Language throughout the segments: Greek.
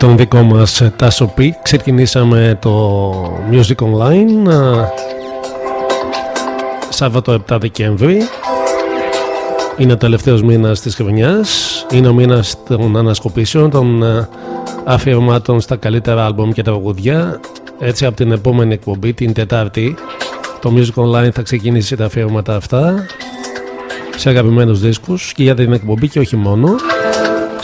με τον δικό μας Τάσο Πι. Ξεκινήσαμε το Music Online Σάββατο 7 Δεκέμβρη. Είναι ο τελευταίος μήνας της χρονιάς. Είναι ο μήνας των ανασκοπήσεων των αφιερωμάτων στα καλύτερα άλμπομ και τα τραγουδιά έτσι από την επόμενη εκπομπή την Τετάρτη το Music Online θα ξεκινήσει τα αφιερώματα αυτά σε αγαπημένους δίσκους και για την εκπομπή και όχι μόνο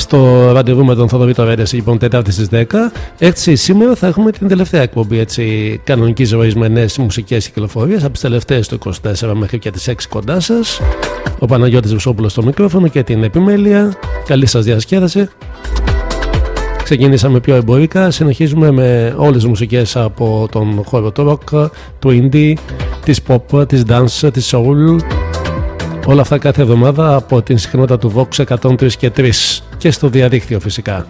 στο ραντεβού με τον Θοδωρή Τωρέντε, λοιπόν, Τετάρτη στις 10. Έτσι, σήμερα θα έχουμε την τελευταία εκπομπή έτσι, κανονικής ζωής με νέες μουσικές κυκλοφορίες από τις τελευταίες του 24 μέχρι και τις 6 κοντά σας. Ο Παναγιώτης Βουσόπουλος στο μικρόφωνο και την επιμέλεια. Καλή σας διασκέδαση. Ξεκινήσαμε πιο εμπορικά, συνεχίζουμε με όλες τις μουσικές από τον χώρο του rock, του indie, της pop, της dance, της soul, Όλα αυτά κάθε εβδομάδα από την συχνότητα του Vox 103 και 3 και στο διαδίκτυο φυσικά.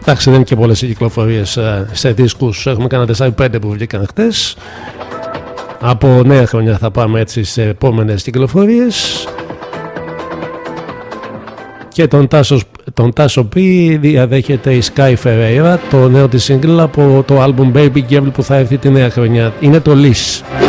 Εντάξει, δεν είναι και πολλές κυκλοφορίες ε, σε δίσκους. Έχουμε κανένα 4-5 που βγήκαν χτες. Από νέα χρονιά θα πάμε έτσι σε επόμενες κυκλοφορίες και τον Τάσο, τον Τάσο P διαδέχεται η Sky Ferreira το νέο της single από το album Baby Girl που θα έρθει τη νέα χρονιά. Είναι το Liz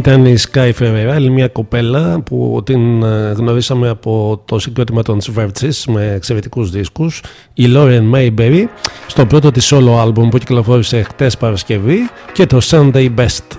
Ήταν η Sky Ferreira, άλλη μια κοπέλα που την ε, γνωρίσαμε από το συγκρότημα των Svertsis με εξαιρετικούς δίσκους. Η Lauren Mayberry στο πρώτο της solo album που κυκλοφόρησε χτες Παρασκευή και το Sunday Best.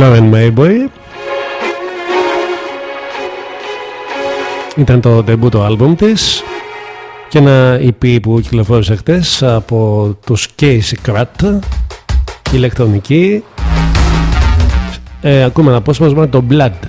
Lauren Mayboy Ήταν το debut το άλμπουμ της και ένα EP που κυκλοφόρησε χτες από τους Casey Krat ηλεκτρονική. Ε, ακούμε ένα απόσπασμα το Blood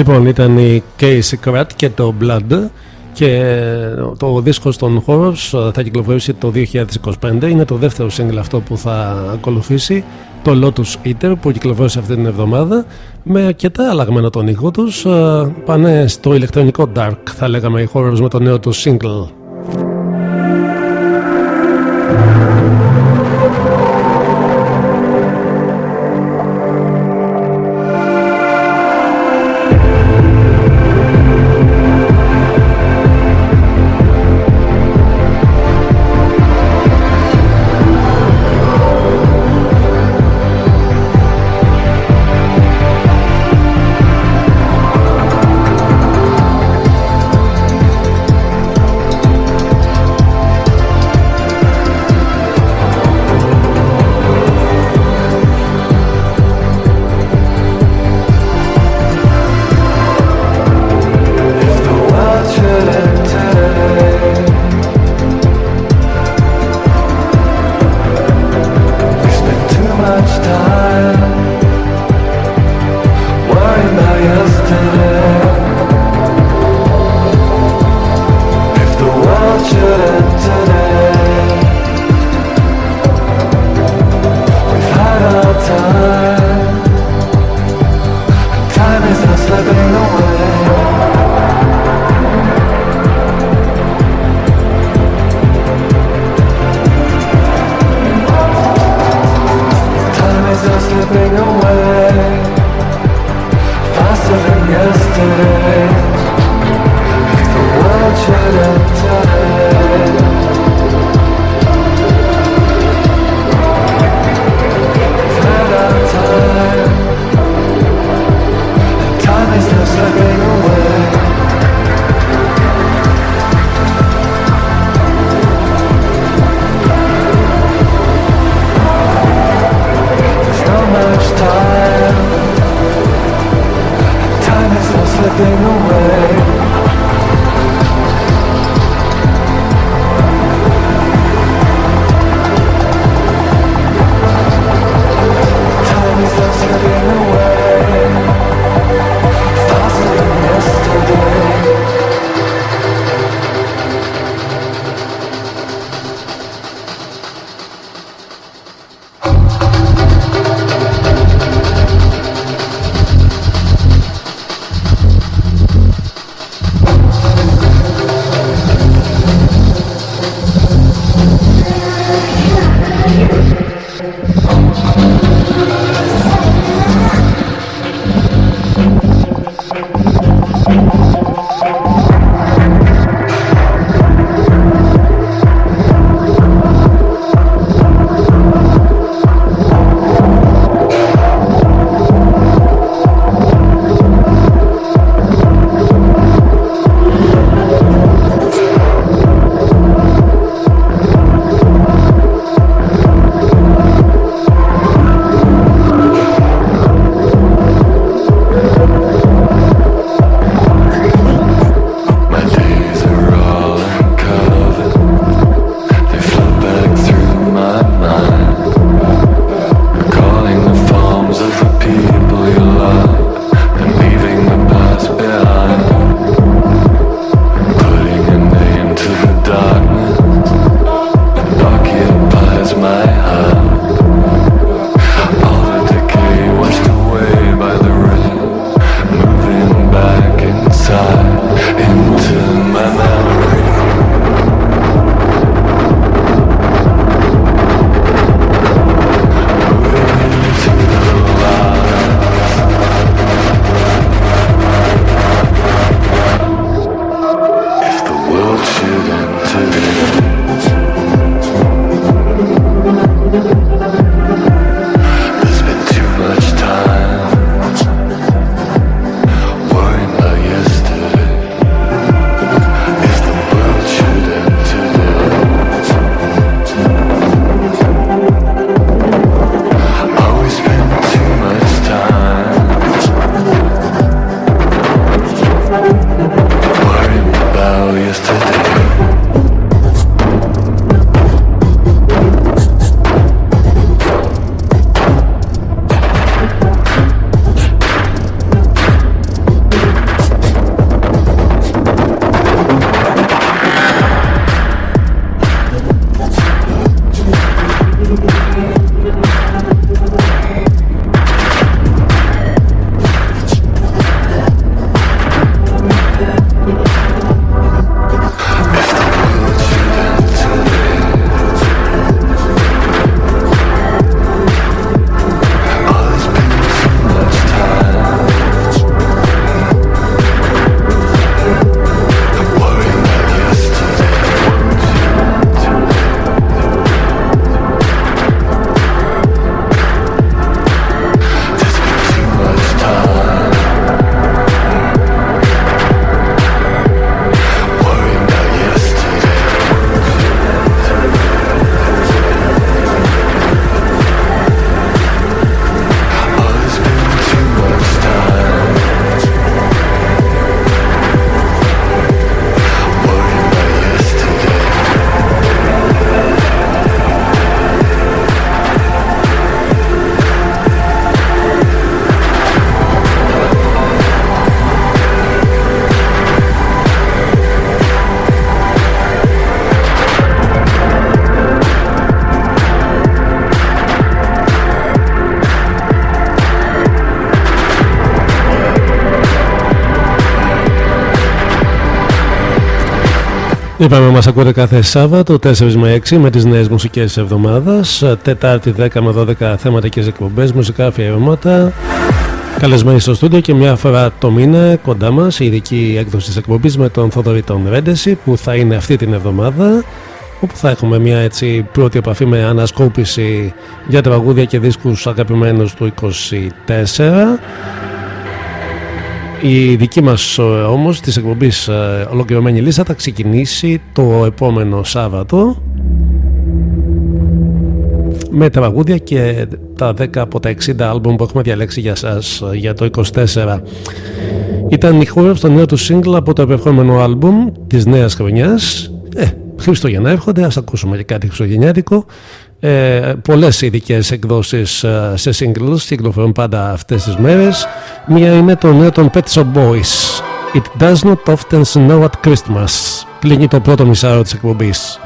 Λοιπόν, ήταν η Casey Krat και το Blood και το δίσκος των Horrors θα κυκλοφορήσει το 2025. Είναι το δεύτερο single αυτό που θα ακολουθήσει. Το Lotus Eater που κυκλοφόρησε αυτή την εβδομάδα με αρκετά αλλαγμένο τον ήχο τους. Ε, πάνε στο ηλεκτρονικό dark θα λέγαμε οι Horrors με το νέο τους single. Είπαμε μας ακούτε κάθε Σάββατο 4 με 6 με τις νέες μουσικές της εβδομάδας Τετάρτη 10 με 12 θεματικές εκπομπές, μουσικά αφιερώματα. Καλεσμένοι στο στούντιο και μια φορά το μήνα κοντά μας η ειδική έκδοση της εκπομπής με τον Θοδωρή τον Ρέντεση που θα είναι αυτή την εβδομάδα όπου θα έχουμε μια έτσι πρώτη επαφή με ανασκόπηση για τραγούδια και δίσκους αγαπημένους του 24 η δική μας ε, όμως της εκπομπής ε, ολοκληρωμένη λίστα θα ξεκινήσει το επόμενο Σάββατο με τραγούδια και τα 10 από τα 60 άλμπουμ που έχουμε διαλέξει για σας ε, για το 24 ήταν η χώρα στο νέο του single από το επερχόμενο άλμπουμ της νέας χρονιάς. Ε, Χριστουγεννά έρχονται, ας ακούσουμε και κάτι χριστουγεννιάτικο ε, πολλές ειδικές εκδόσεις ε, σε singles κυκλοφορούν πάντα αυτές τις μέρες. Μία είναι το νέο των Pet Shop Boys. It does not often snow at Christmas. Κλείνει το πρώτο μισάρο της εκπομπής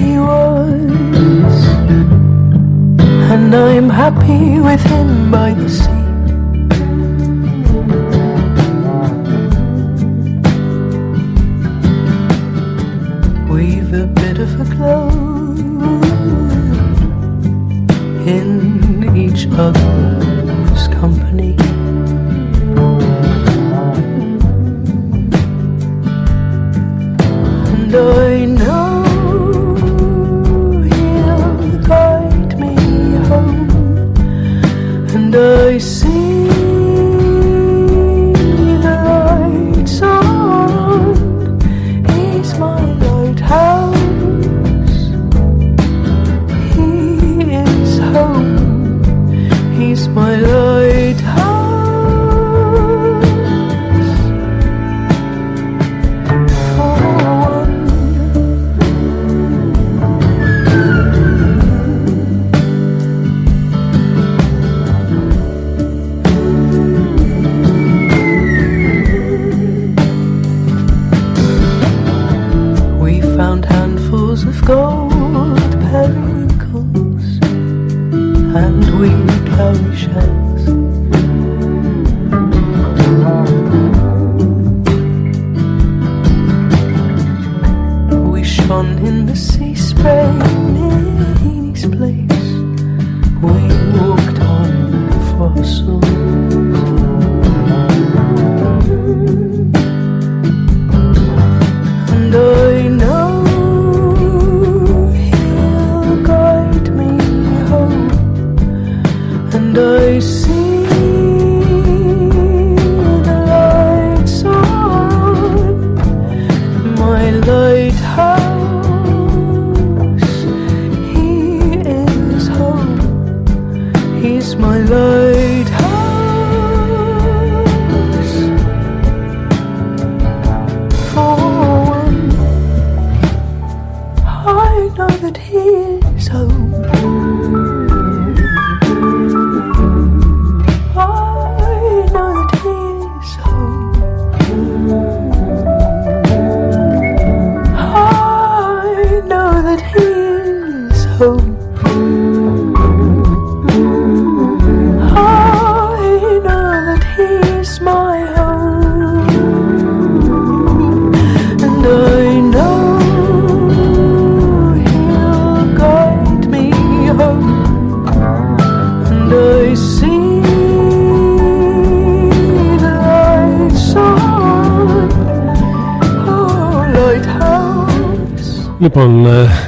he was, and I'm happy with him by the sea. We've a bit of a glow in each other's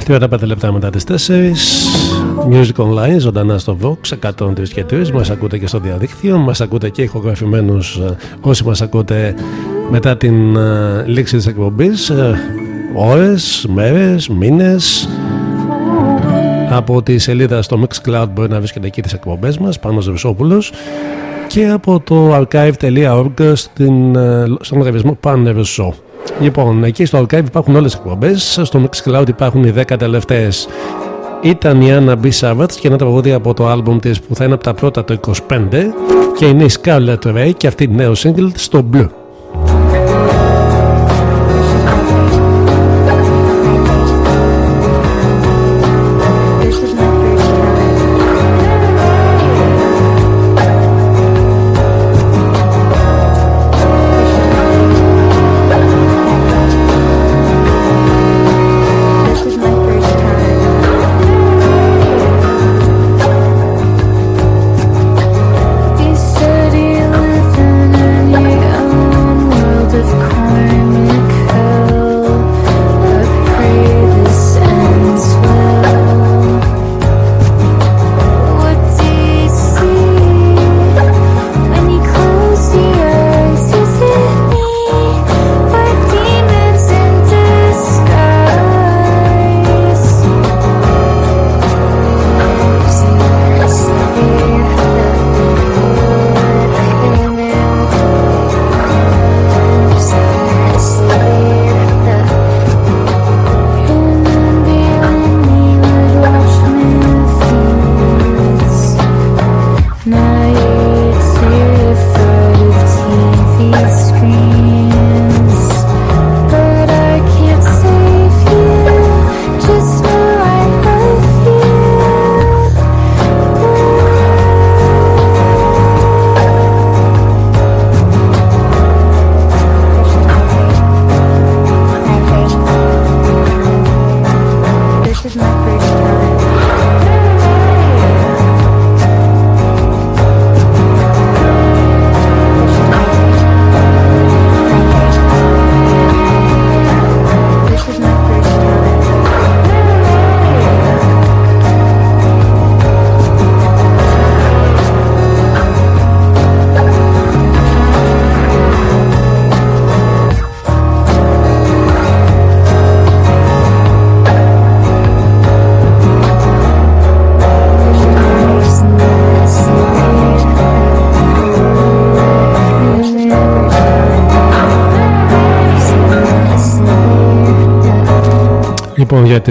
35 λεπτά μετά τις 4 Music Online, ζωντανά στο Vox 103 και 3 Μας ακούτε και στο διαδίκτυο Μας ακούτε και ηχογραφημένους ε, Όσοι μας ακούτε μετά την ε, λήξη της εκπομπής ε, Ώρες, μέρες, μήνες. Από τη σελίδα στο Mixcloud μπορεί να βρίσκεται εκεί τις εκπομπές μας Πάνος Ρουσόπουλος και από το archive.org στην, ε, στον λογαριασμό Pan Show. Λοιπόν, εκεί στο archive υπάρχουν όλες οι εκπομπές. Στο Mixcloud υπάρχουν οι 10 τελευταίες. Ήταν η Anna B. Savage και ένα τραγούδι από το άλμπουμ της που θα είναι από τα πρώτα το 25 και είναι η Scarlett Ray και αυτή η νέο single στο Blue.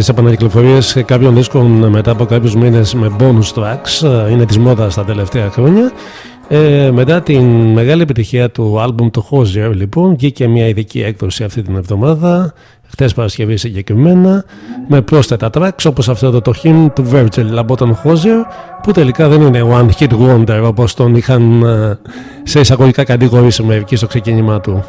Λοιπόν, για τις επανακυκλοφορίες κάποιων δίσκων μετά από κάποιους μήνες με bonus tracks ε, είναι της μόδας τα τελευταία χρόνια. Ε, μετά την μεγάλη επιτυχία του άλμπουμ του Hozier, λοιπόν, βγήκε μια ειδική έκδοση αυτή την εβδομάδα, χτε Παρασκευή συγκεκριμένα, με πρόσθετα tracks όπως αυτό εδώ το hymn του Virgil από τον Hozier, που τελικά δεν είναι one hit wonder όπως τον είχαν ε, σε εισαγωγικά κατηγορήσει μερικοί στο ξεκίνημά του.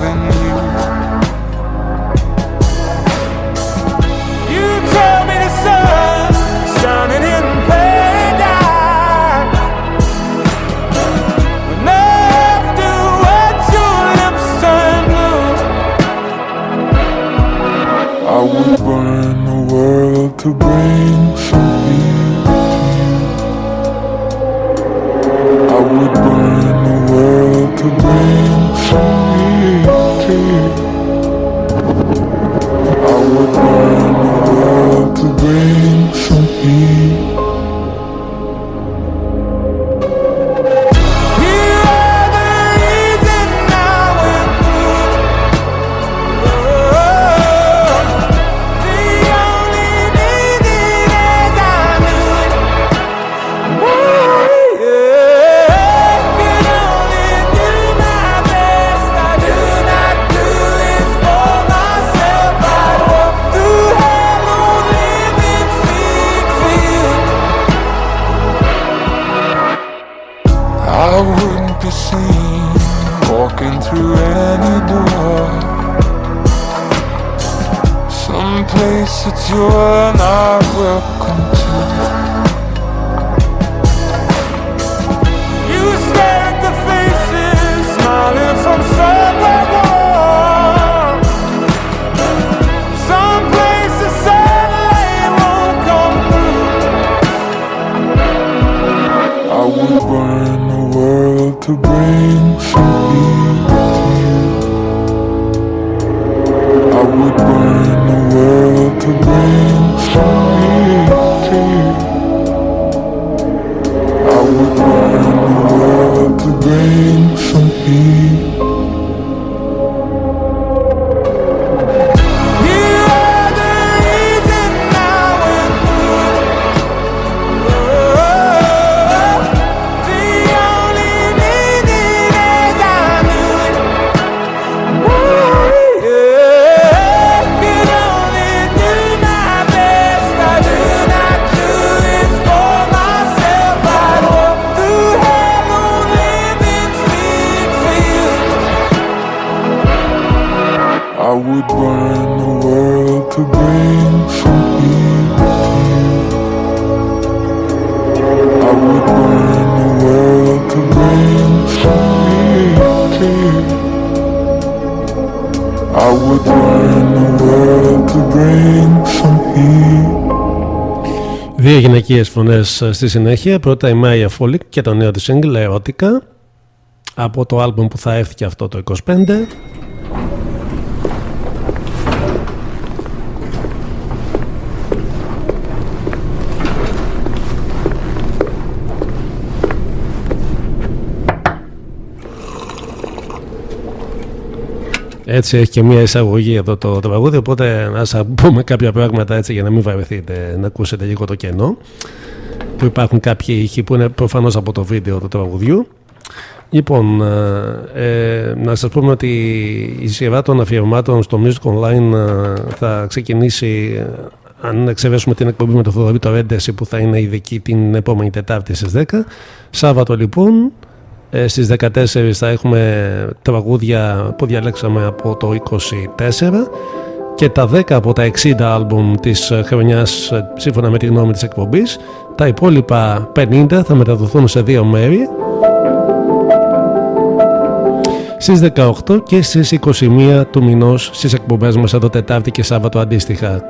living γυναικείες φωνές στη συνέχεια. Πρώτα η Μάια Φόλικ και το νέο της single Ερωτικά από το άλμπουμ που θα έρθει και αυτό το 25. Έτσι έχει και μια εισαγωγή εδώ το τραγούδι, οπότε να πούμε κάποια πράγματα έτσι για να μην βαρεθείτε, να ακούσετε λίγο το κενό. Που υπάρχουν κάποιοι ήχοι που είναι προφανώς από το βίντεο του τραγουδιού. Λοιπόν, ε, ε, να σας πούμε ότι η σειρά των αφιερωμάτων στο Music Online ε, θα ξεκινήσει ε, αν εξαιρέσουμε την εκπομπή με το Θοδωρή το Ρέντεση που θα είναι ειδική την επόμενη Τετάρτη στις 10. Σάββατο λοιπόν ε, στις 14 θα έχουμε τραγούδια που διαλέξαμε από το 24 και τα 10 από τα 60 άλμπουμ της χρονιάς ε, σύμφωνα με τη γνώμη της εκπομπής. Τα υπόλοιπα 50 θα μεταδοθούν σε δύο μέρη στις 18 και στις 21 του μηνός στις εκπομπές μας εδώ Τετάρτη και Σάββατο αντίστοιχα.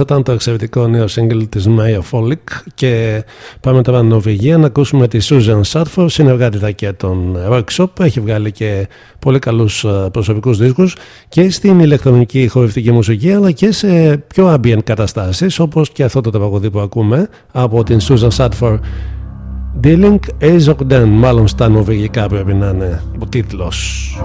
Αυτό ήταν το εξαιρετικό νέο single της Maya Folic και πάμε τώρα στην Νορβηγία να ακούσουμε τη Susan Σάτφορ συνεργάτητα και των Workshop. Έχει βγάλει και πολύ καλούς ε, προσωπικούς δίσκους και στην ηλεκτρονική χορευτική μουσική αλλά και σε πιο ambient καταστάσεις όπως και αυτό το τραγουδί που ακούμε από την Susan Sarford. Dealing Azogden, μάλλον στα νορβηγικά πρέπει να είναι ο τίτλος.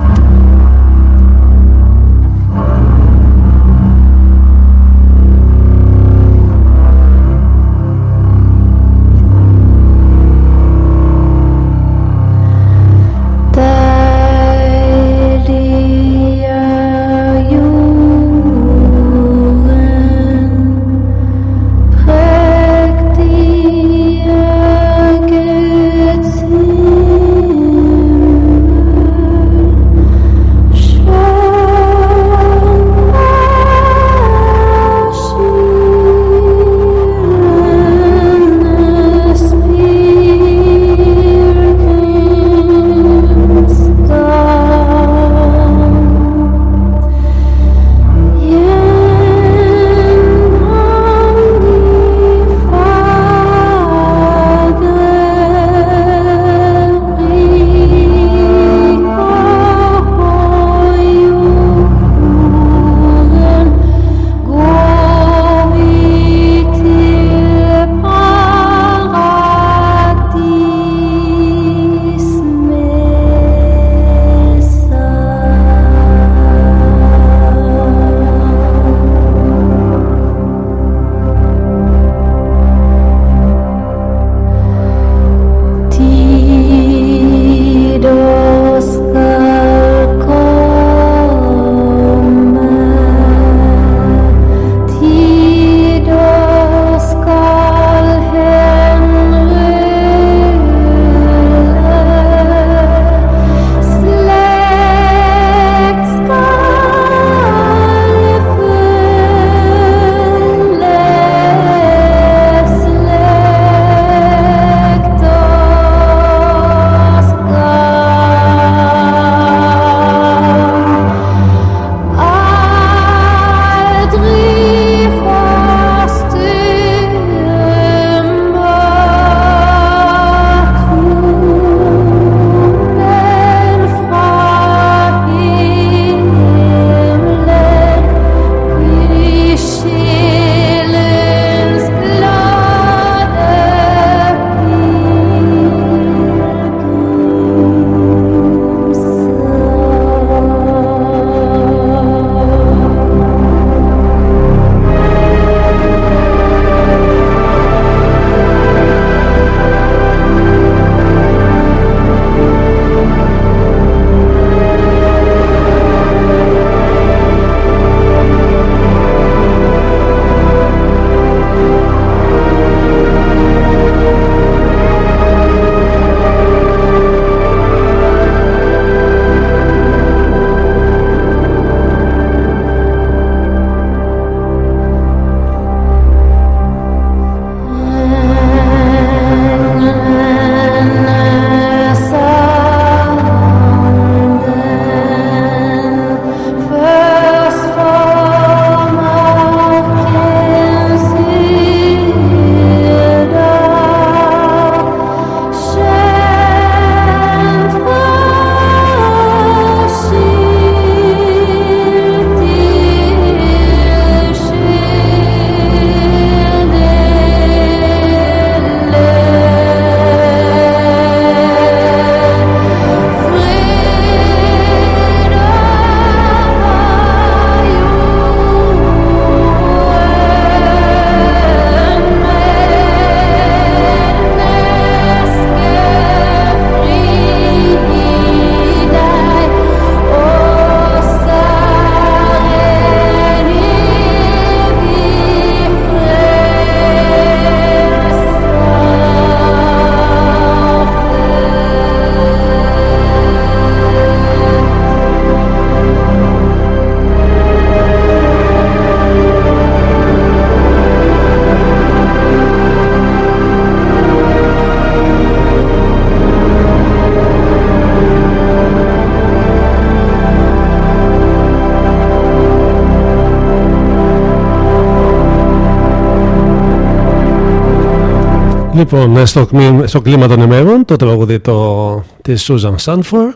Λοιπόν, ε, στο, στο κλίμα των ημέρων, το τραγούδι το, Susan Sanford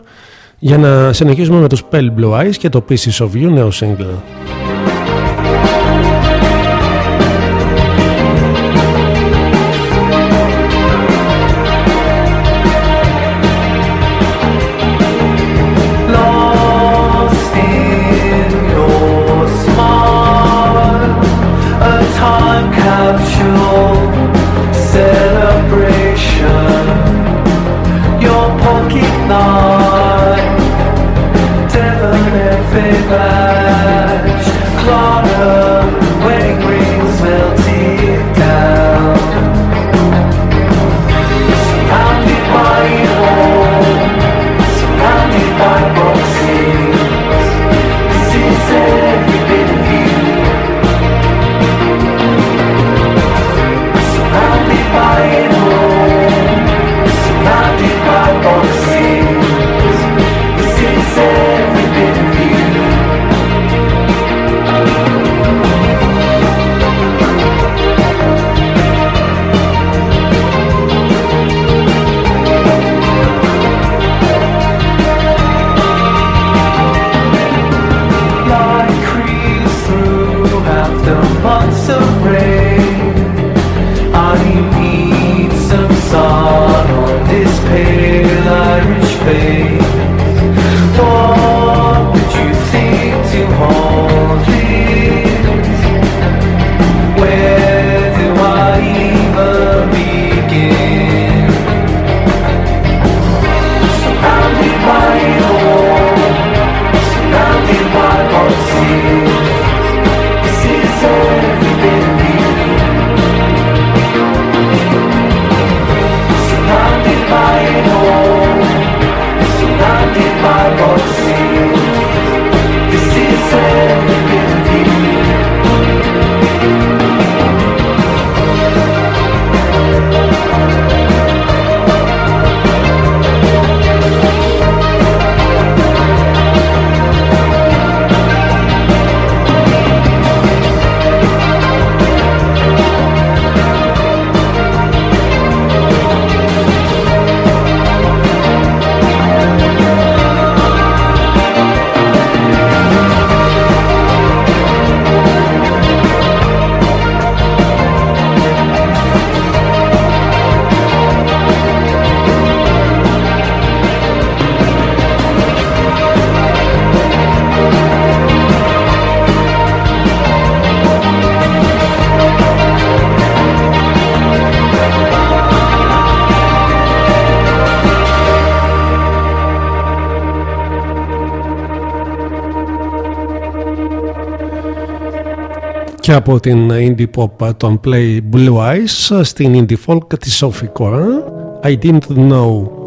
για να συνεχίσουμε με τους Pell Blue Eyes και το Pieces of You νέο σύγκλημα. και από την indie pop τον play Blue Eyes στην indie folk τη Sophie Cora I Didn't Know.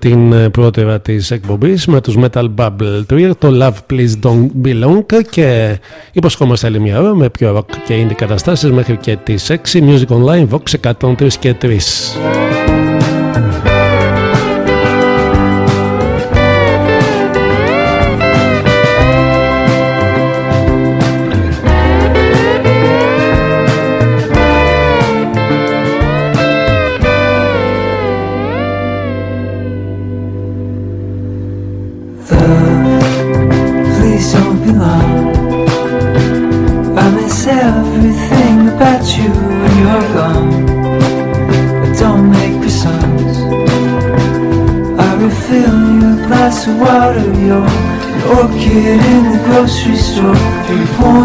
την ε, πρώτηρα της εκπομπής με τους Metal Bubble 3, το Love Please Don't Belong και υποσχόμαστε άλλη μια ώρα με πιο rock και indie καταστάσεις μέχρι και τη 6 Music Online, Vox 103 και 3. suis surpris.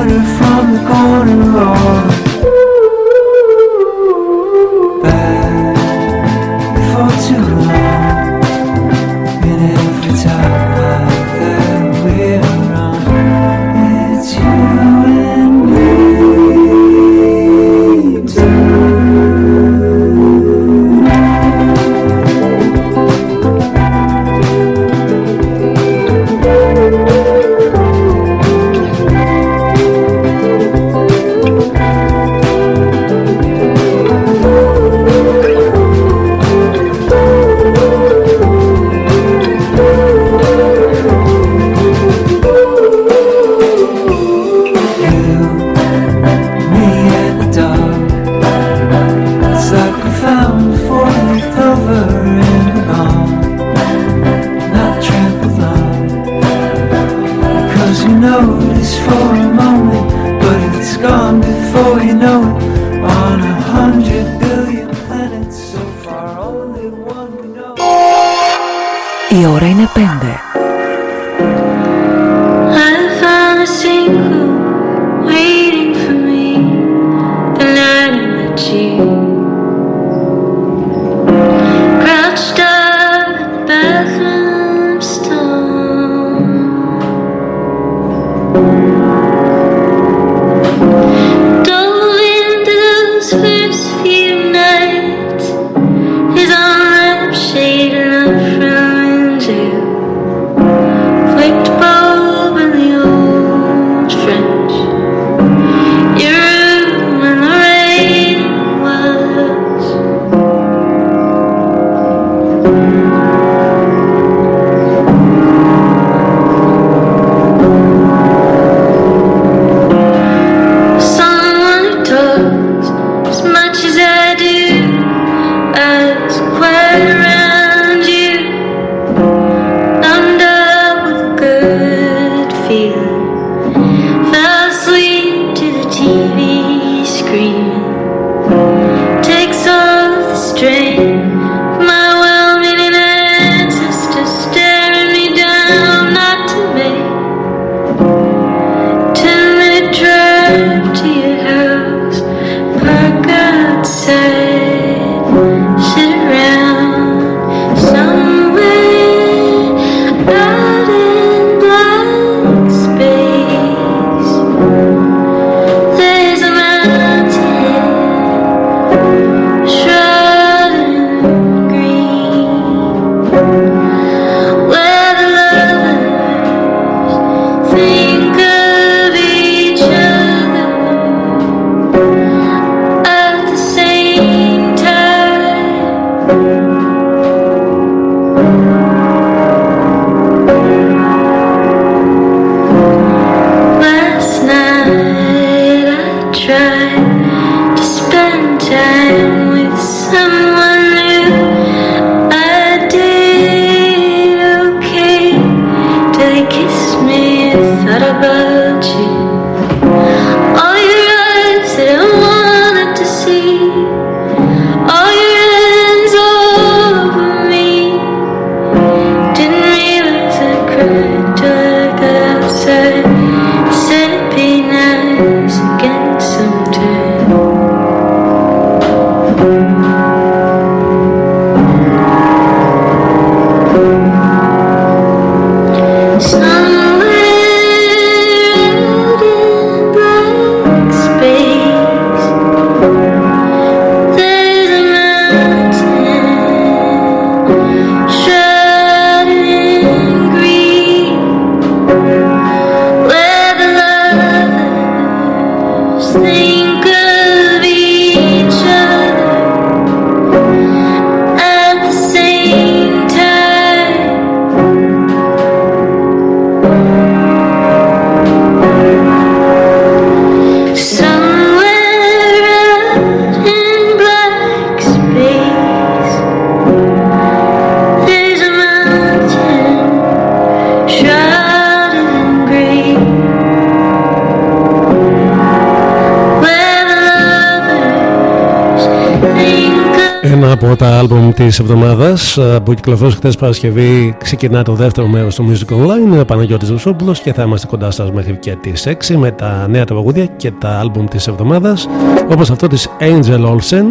Τα άλμπουμ της εβδομάδας ε, που κυκλοφόρησε χθες Παρασκευή ξεκινά το δεύτερο μέρος του Music Online είναι ο Παναγιώτης Βουσόπουλος και θα είμαστε κοντά σας μέχρι και τις 6 με τα νέα τραγούδια και τα άλμπουμ της εβδομάδας όπως αυτό της Angel Olsen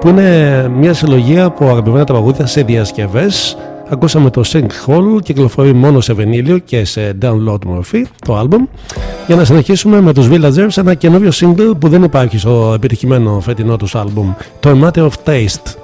που είναι μια συλλογή από αγαπημένα τραγούδια σε διασκευές Ακούσαμε το Sync Hall, κυκλοφορεί μόνο σε βενίλιο και σε download μορφή το album. Για να συνεχίσουμε με τους Villagers, ένα καινούριο single που δεν υπάρχει στο επιτυχημένο φετινό τους album, το A Matter of Taste.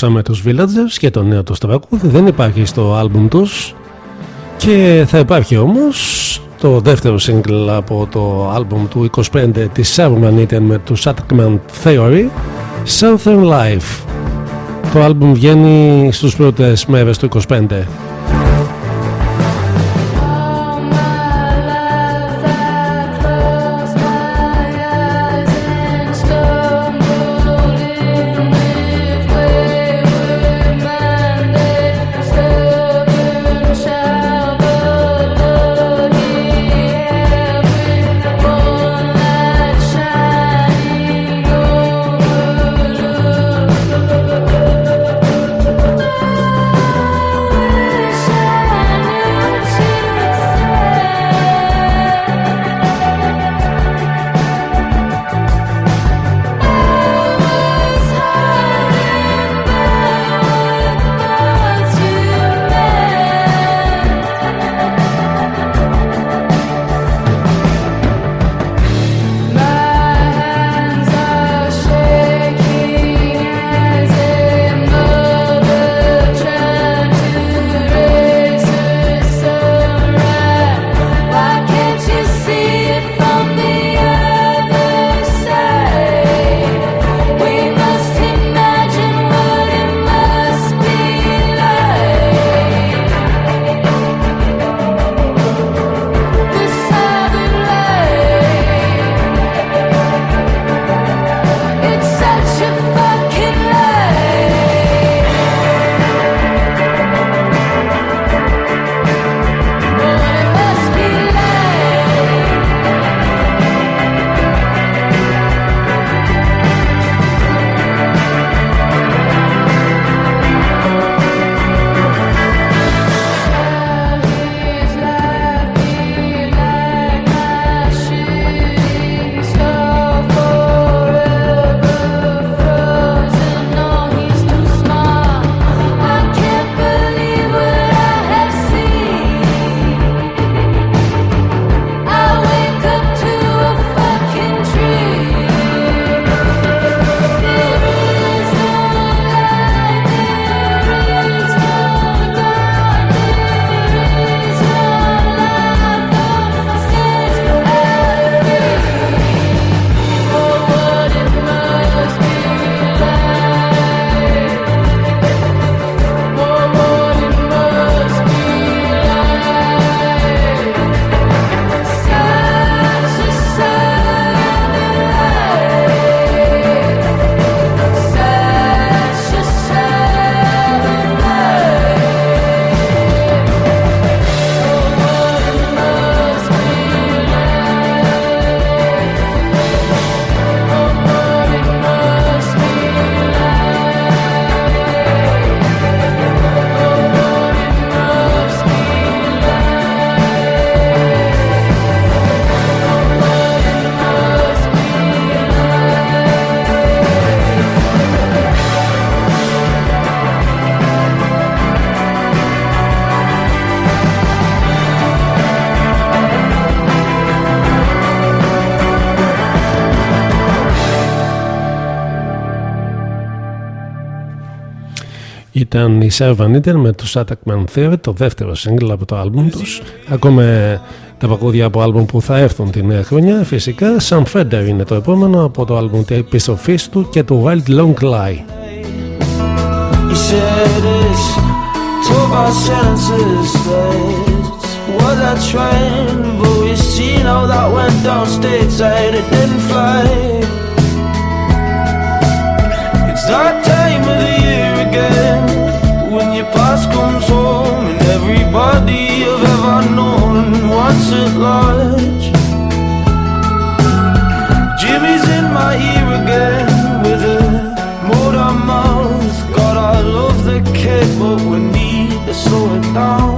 Ακούσαμε τους Villagers και το νέο τους τραγούδι δεν υπάρχει στο άλμπουμ τους. Και θα υπάρχει όμως το δεύτερο single από το άλμπουμ του 25 της Seven ήταν με τους Satman Theory Southern Life. Το άλμπουμ βγαίνει στους πρώτες μέρες του 25 ήταν η Sarah με τους Attack Man Theory, το δεύτερο single από το άλμπουμ τους. ακόμα ε, τα πακούδια από άλμπουμ που θα έρθουν τη νέα χρονιά. Φυσικά, Sam Fender είναι το επόμενο από το άλμπουμ της επιστροφής του και του Wild Long Lie. body you've ever known What's it large. Jimmy's in my ear again With a motor mouth God, I love the kid But we need to slow it down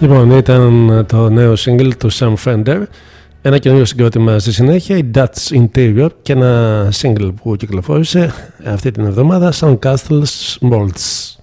Λοιπόν, ήταν το νέο single του Sam Fender. Ένα καινούριο συγκρότημα στη συνέχεια, η Dutch Interior και ένα single που κυκλοφόρησε αυτή την εβδομάδα, Sound Castles Molds.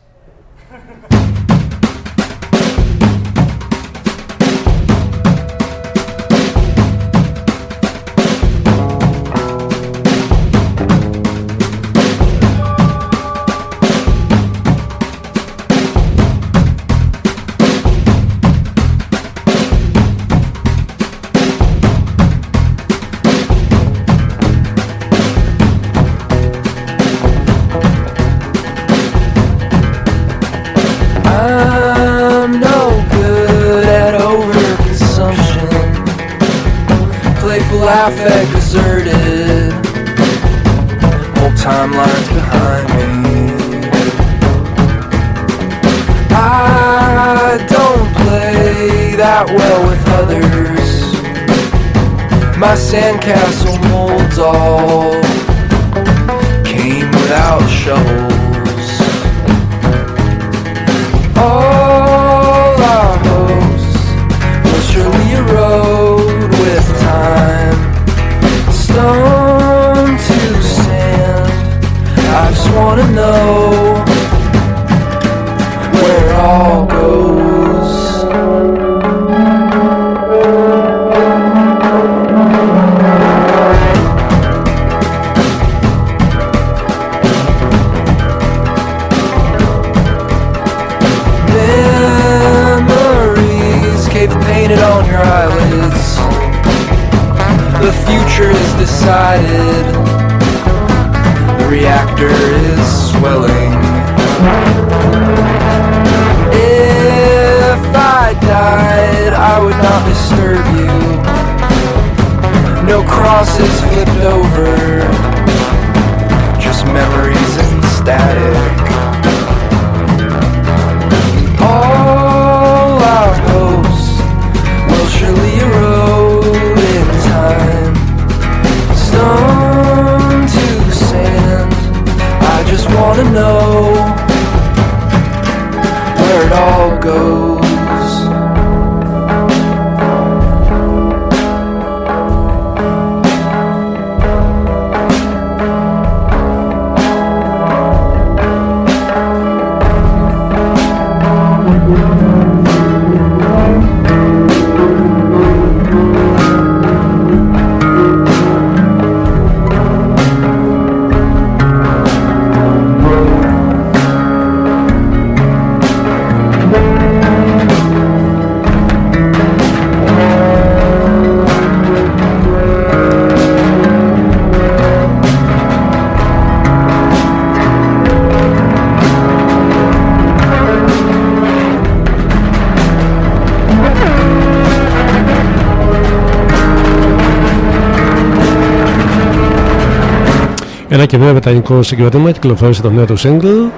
Ένα καινούριο βρετανικό συγκρότημα κυκλοφόρησε το νέο του single.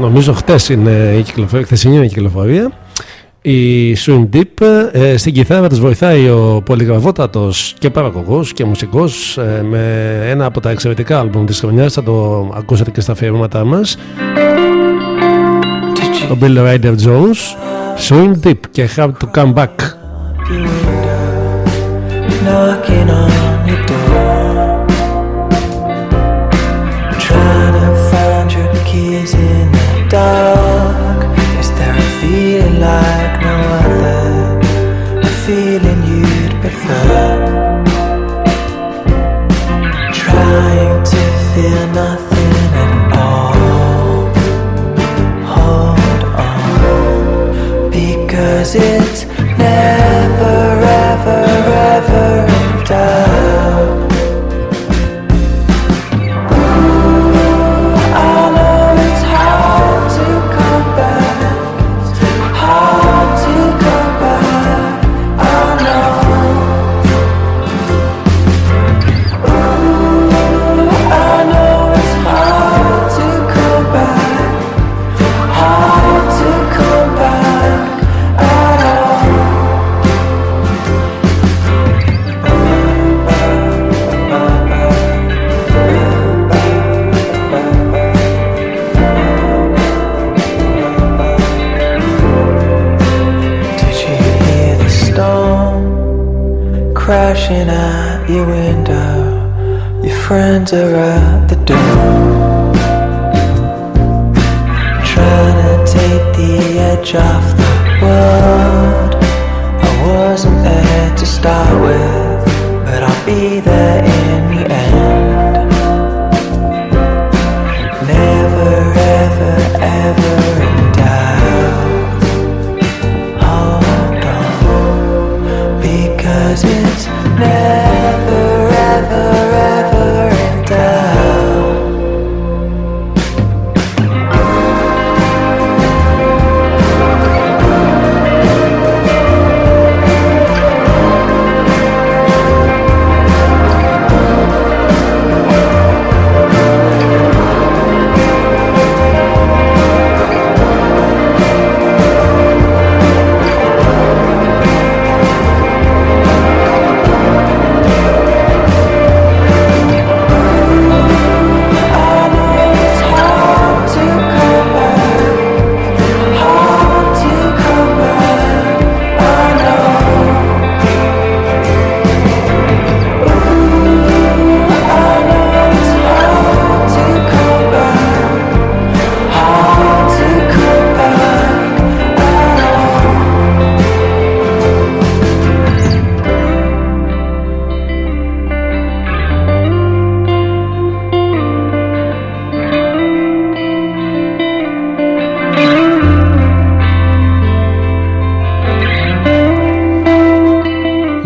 Νομίζω χτες είναι η κυκλοφορία, χθεσινή είναι η κυκλοφορία. Η Swing Deep ε, στην κιθάρα τους βοηθάει ο πολυγραφότατος και παραγωγός και μουσικός ε, με ένα από τα εξαιρετικά άλμπουμ της χρονιάς θα το ακούσατε και στα αφιερώματά μας το Bill Ryder Jones Swing Deep και Have to Come Back like no other? A feeling you'd prefer? Trying to feel nothing at all. Hold on. Because it's never, ever, ever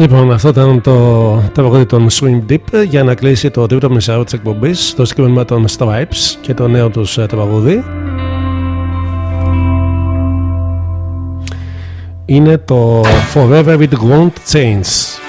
Λοιπόν, αυτό ήταν το τραγούδι των Swing Deep για να κλείσει το τρίτο μισάρο της εκπομπής. Το συγκεκριμένο των Stripes και το νέο τους τραγούδι. Είναι το Forever It Won't Change.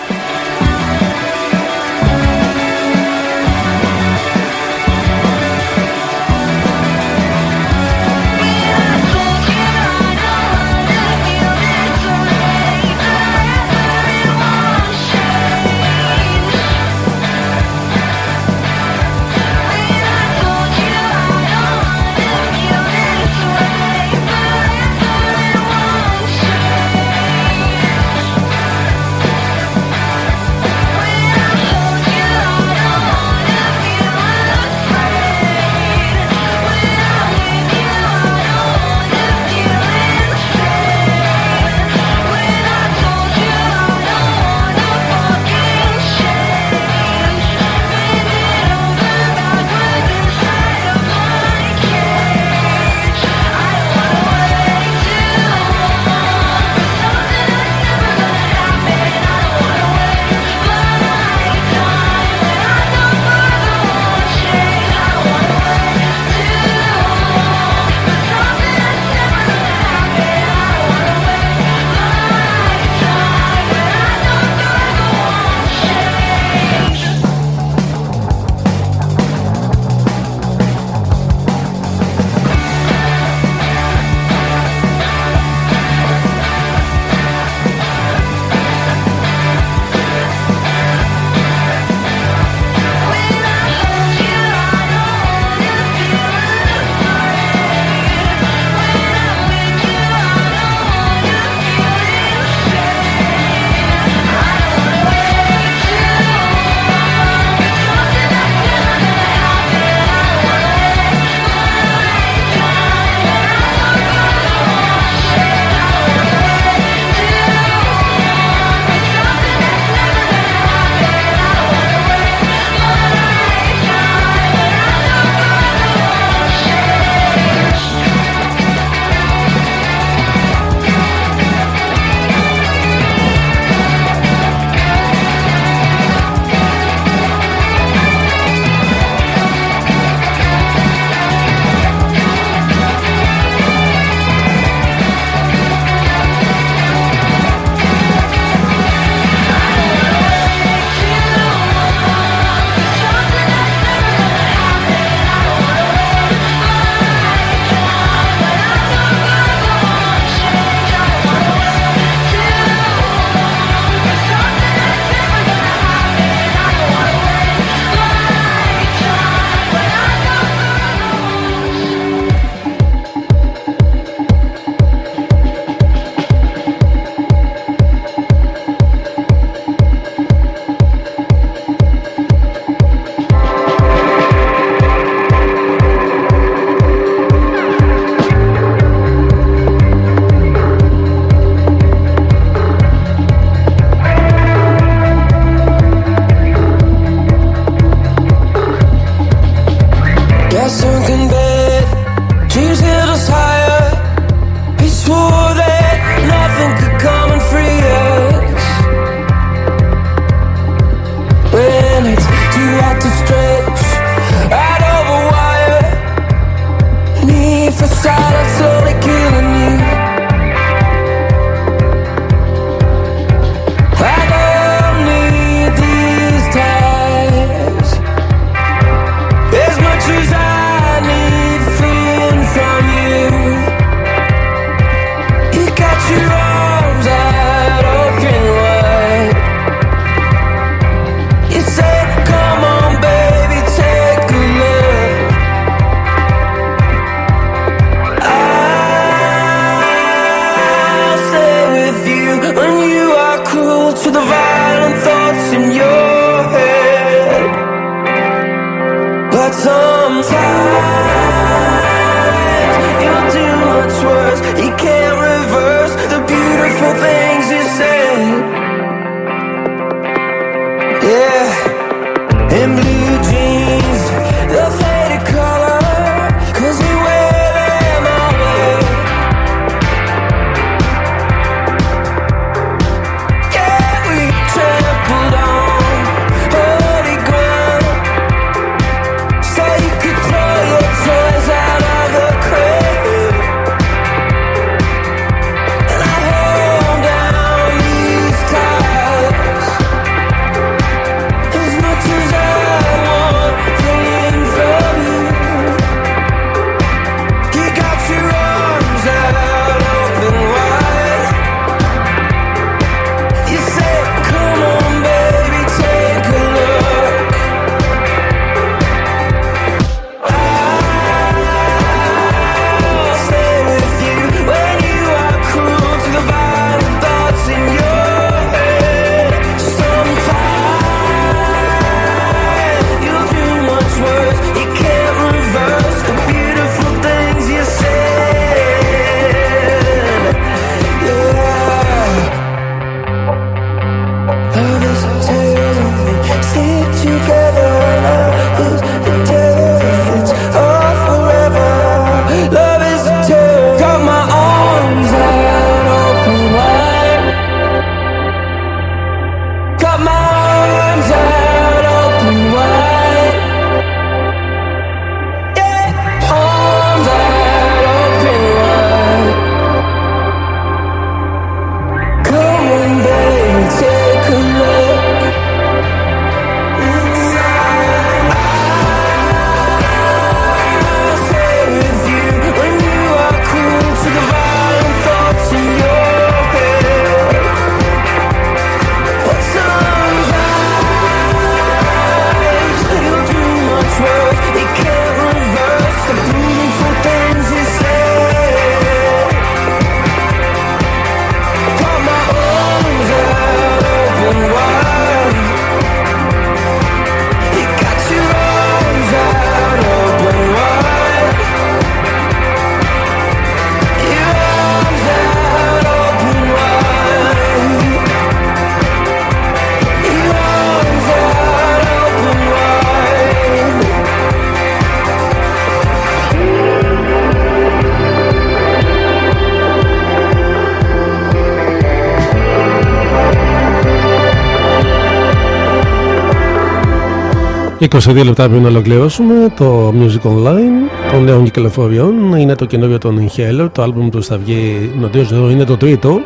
22 λεπτά πριν να ολοκληρώσουμε το Music Online των νέων κυκλοφοριών. Είναι το καινούριο των Inhaler το άλμπουμ τους θα βγει νοτιός είναι το τρίτο.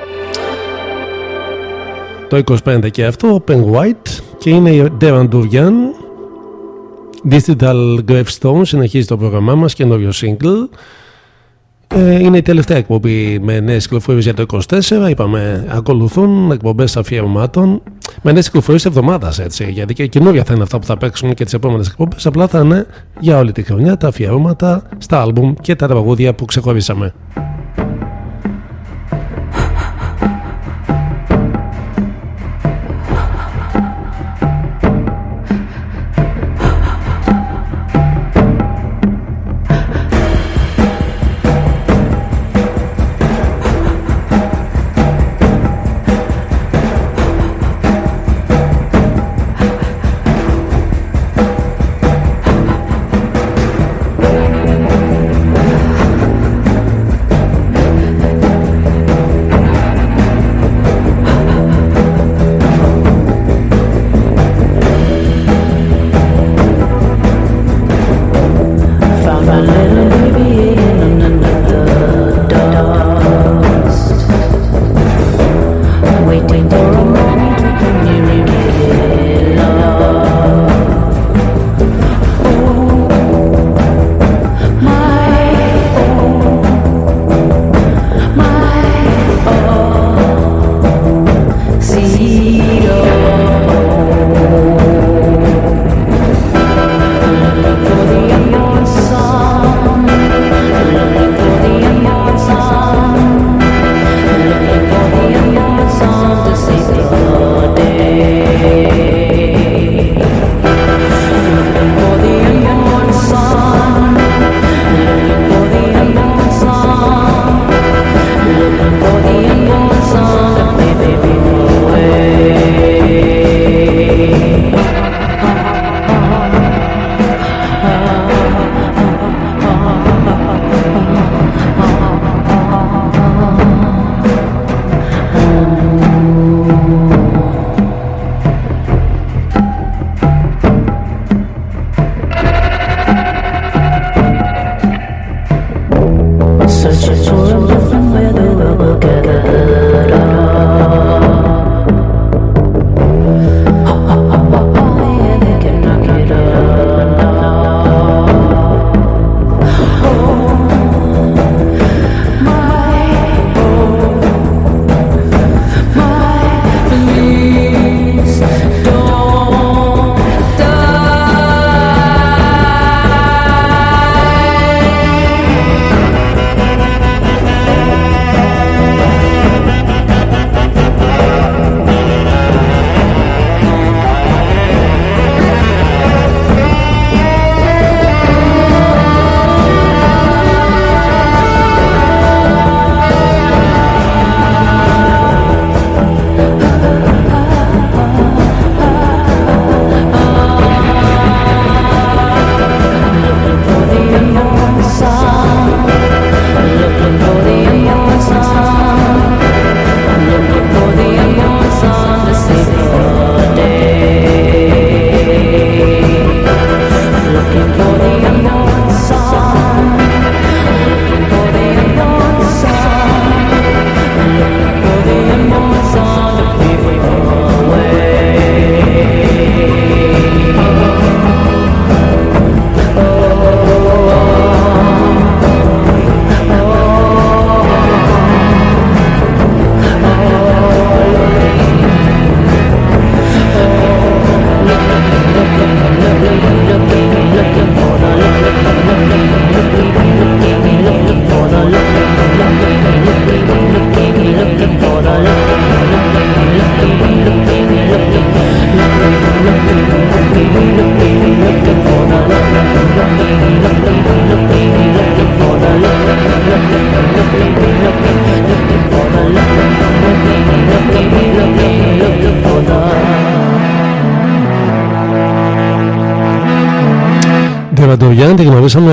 Το 25 και αυτό Pen White και είναι η Devan Durian Digital Gravestone συνεχίζει το πρόγραμμά μας καινούριο single. Ε, είναι η τελευταία εκπομπή με νέες κυκλοφορίες για το 24 είπαμε ακολουθούν εκπομπές αφιερωμάτων με νέες κυκλοφορίες εβδομάδας έτσι. Γιατί και καινούργια θα είναι αυτά που θα παίξουν και τις επόμενες εκπομπές. Απλά θα είναι για όλη τη χρονιά τα αφιερώματα στα άλμπουμ και τα τραγούδια που ξεχωρίσαμε. your song.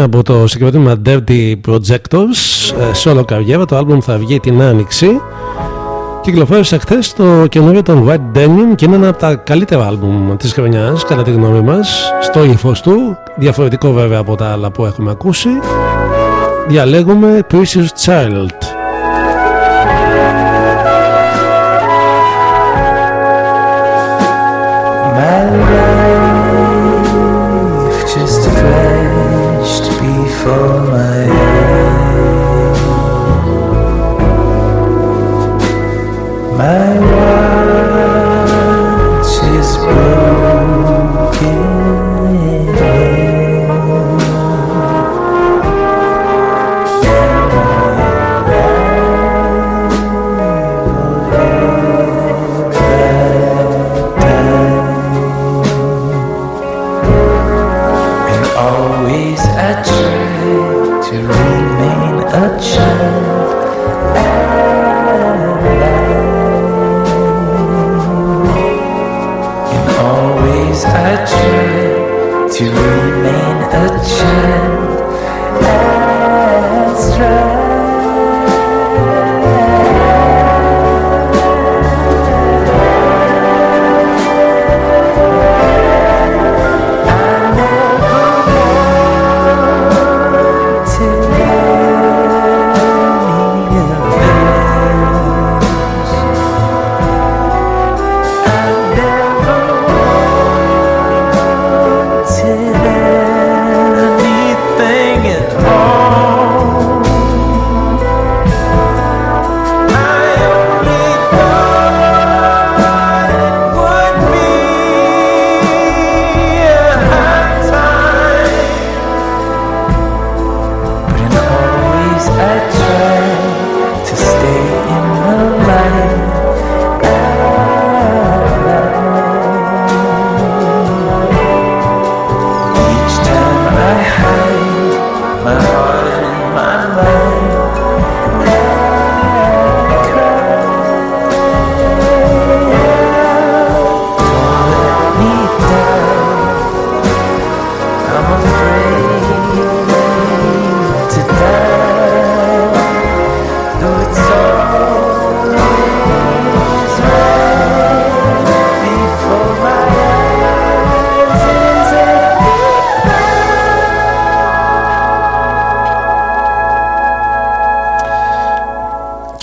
Από το συγκρότημα Dirty Projectors ε, solo καριέρα. Το άλμπουμ θα βγει την Άνοιξη. Κυκλοφόρησε χθες το καινούριο των White Denim και είναι ένα από τα καλύτερα άλμπουμ της χρονιάς κατά τη γνώμη μας. Στο ύφος του, διαφορετικό βέβαια από τα άλλα που έχουμε ακούσει. Διαλέγουμε Precious Child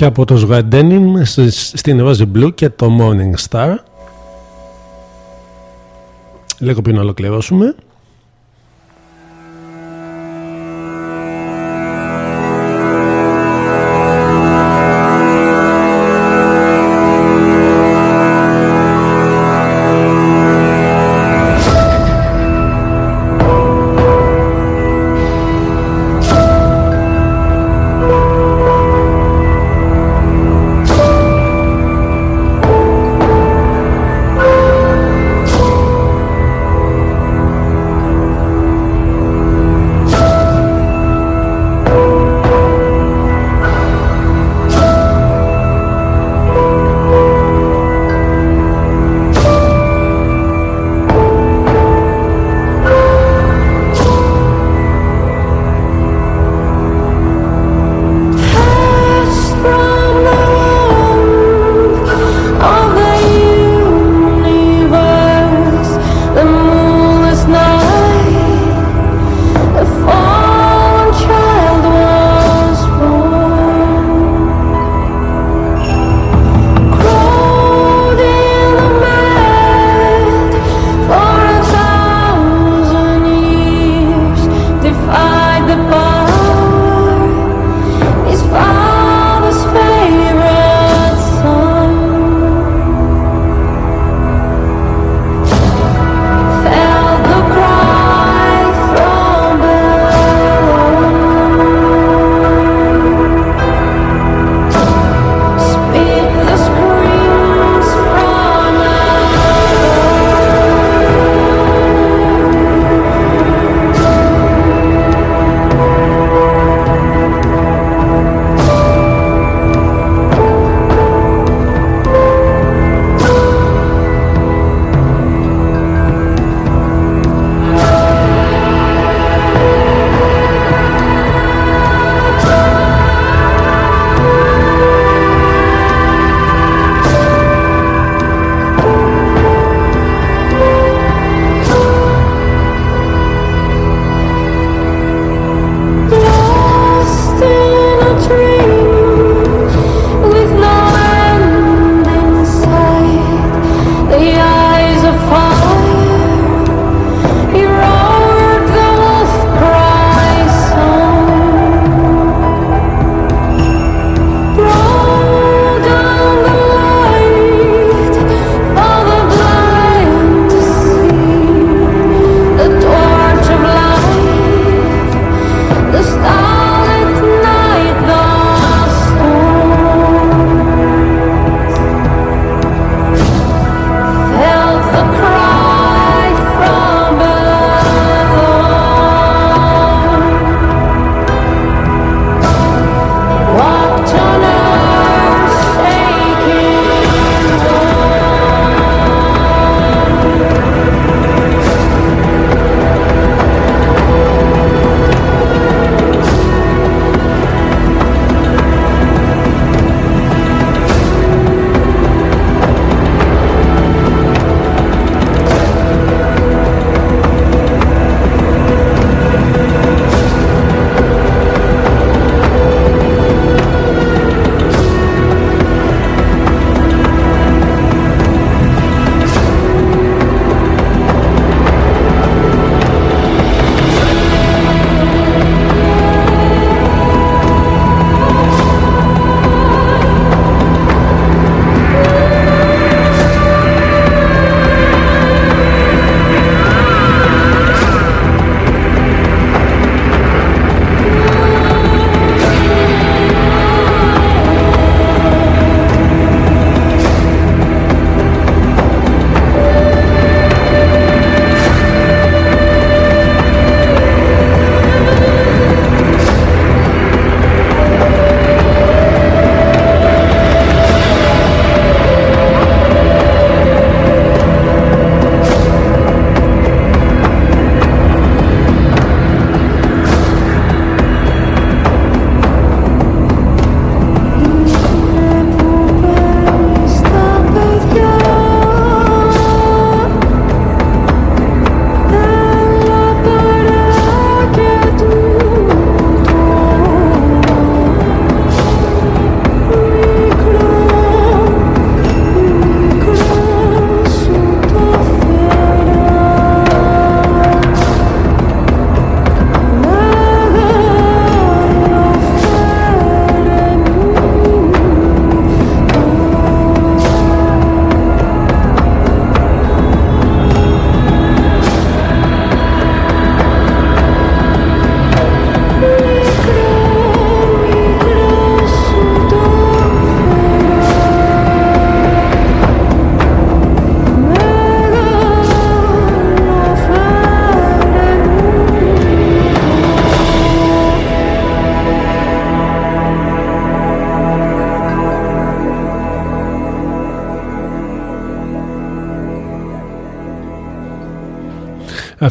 και από τους White Denim στις- στην Rosy Blue και το Morning Star. Λίγο πριν να ολοκληρώσουμε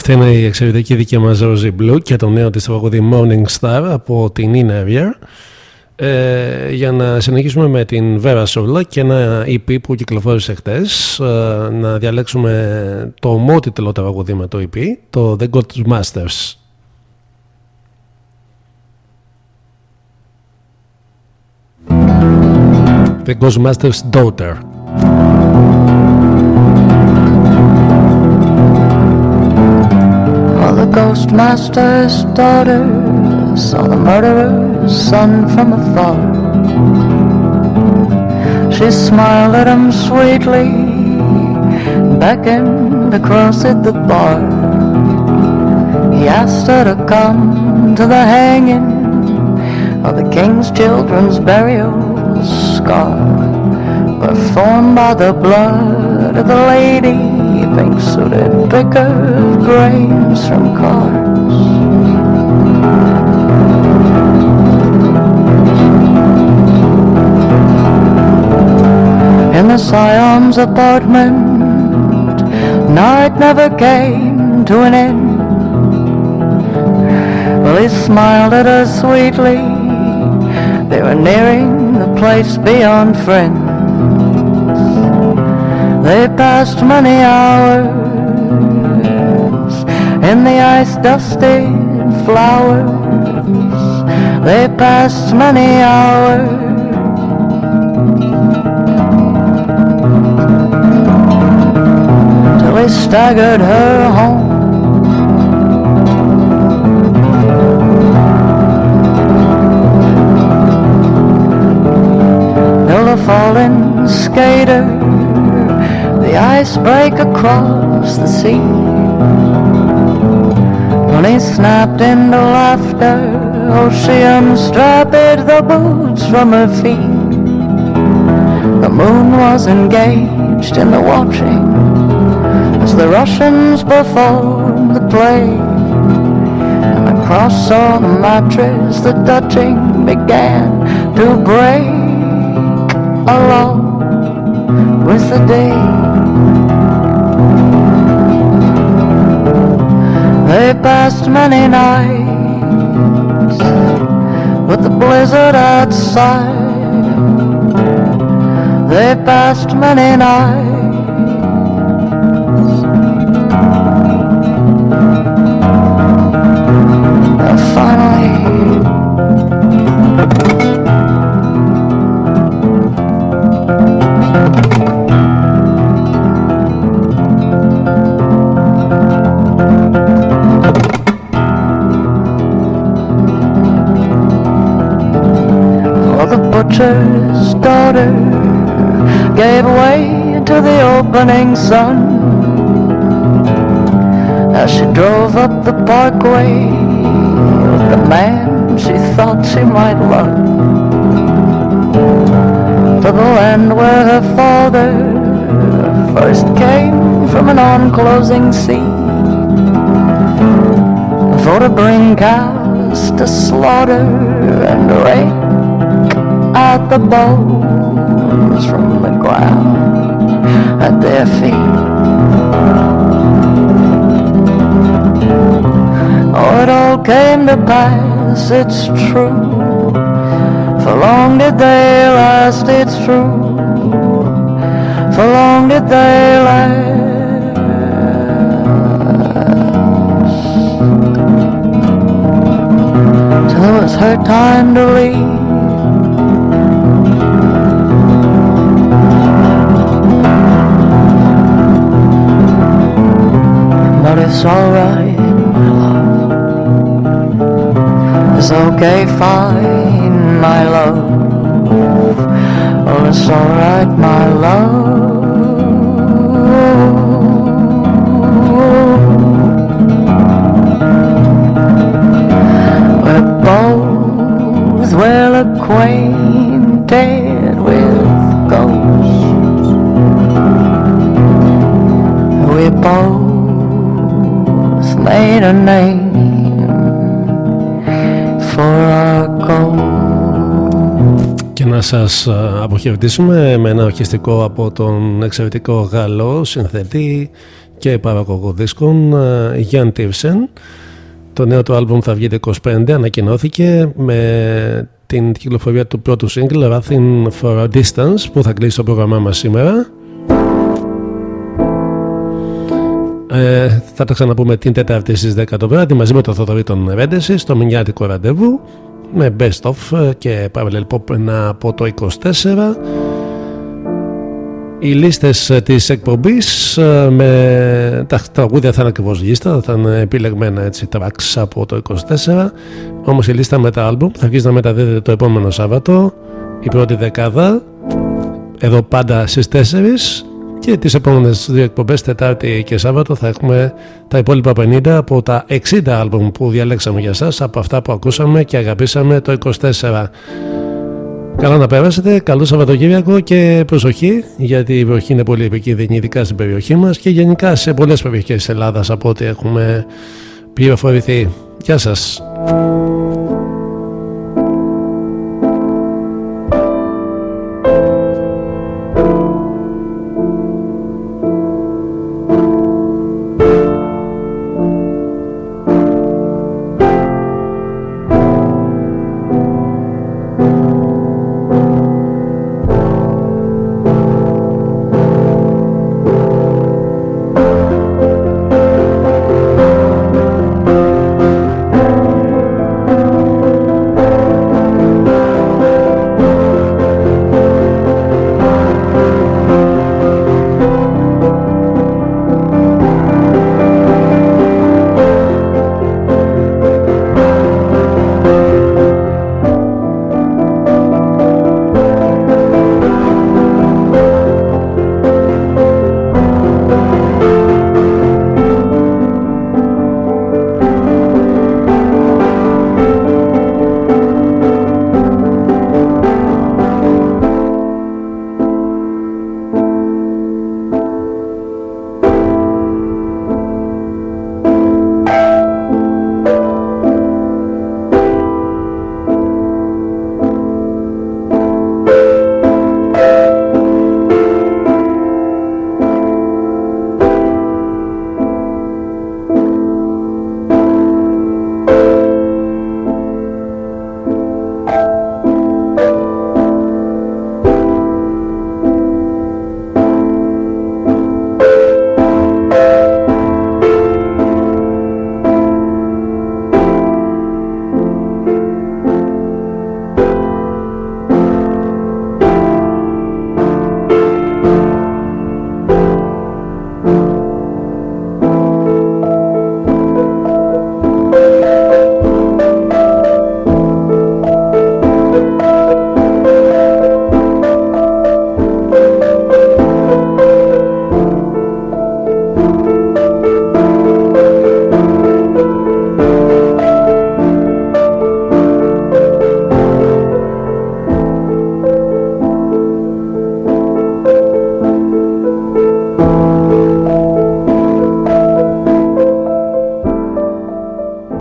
Αυτή είναι η εξαιρετική δική μας Rosie Blue και το νέο της τραγούδι Morning Star από την Inevier. Ε, για να συνεχίσουμε με την Vera Sola και ένα EP που κυκλοφόρησε χτες ε, να διαλέξουμε το ομότιτλο τραγούδι με το EP το The Gods Masters The Ghostmaster's Daughter Ghostmaster's daughter saw the murderer's son from afar. She smiled at him sweetly, beckoned across at the bar. He asked her to come to the hanging of the king's children's burial scar, performed by the blood of the lady, pink-suited picker of grains from cars. In the Scion's apartment, night never came to an end. Well, he smiled at her sweetly. They were nearing the place beyond friends. They passed many hours in the ice-dusted flowers. They passed many hours till he staggered her home. Till the fallen skater, the ice break across the sea. When snapped into laughter, oh, she unstrapped the boots from her feet. The moon was engaged in the watching as the Russians performed the play. And across on the mattress the touching began to break along with the day. Passed many nights with the blizzard outside. They passed many nights opening sun. As she drove up the parkway with the man she thought she might love. To the land where her father first came from an on-closing sea. For to bring cows to slaughter and rake out the bones from the ground at their feet. Oh, it all came to pass, it's true. For long did they last, it's true. For long did they last. Till it was her time to leave. It's alright, my love. It's okay, fine, my love. Oh, it's alright, my love. We're both well acquainted made a name for our gold. Και να σας α, αποχαιρετήσουμε με ένα ορχιστικό από τον εξαιρετικό Γάλλο συνθετή και παραγωγό δίσκων ε, Γιάν Τίρσεν το νέο του άλμπουμ θα βγει το 25 ανακοινώθηκε με την κυκλοφορία του πρώτου single Nothing for a Distance που θα κλείσει το πρόγραμμά μας σήμερα ε, θα τα ξαναπούμε την Τετάρτη στις 10 το βράδυ μαζί με το Θοδωρή των Ρέντεση στο Μινιάτικο Ραντεβού με Best Of και Parallel Pop από το 24 οι λίστες της εκπομπής ε, με τα τραγούδια θα είναι ακριβώς λίστα θα είναι επιλεγμένα έτσι tracks από το 24 όμως η λίστα με τα άλμπουμ θα αρχίσει να μεταδίδεται το επόμενο Σάββατο η πρώτη δεκάδα εδώ πάντα στις 4 και τις επόμενες δύο εκπομπές Τετάρτη και Σάββατο θα έχουμε τα υπόλοιπα 50 από τα 60 άλμπουμ που διαλέξαμε για σας από αυτά που ακούσαμε και αγαπήσαμε το 24 Καλά να πέρασετε, καλό Σαββατοκύριακο και προσοχή γιατί η βροχή είναι πολύ επικίνδυνη ειδικά στην περιοχή μας και γενικά σε πολλές περιοχές της Ελλάδας από ό,τι έχουμε πληροφορηθεί. Γεια σας.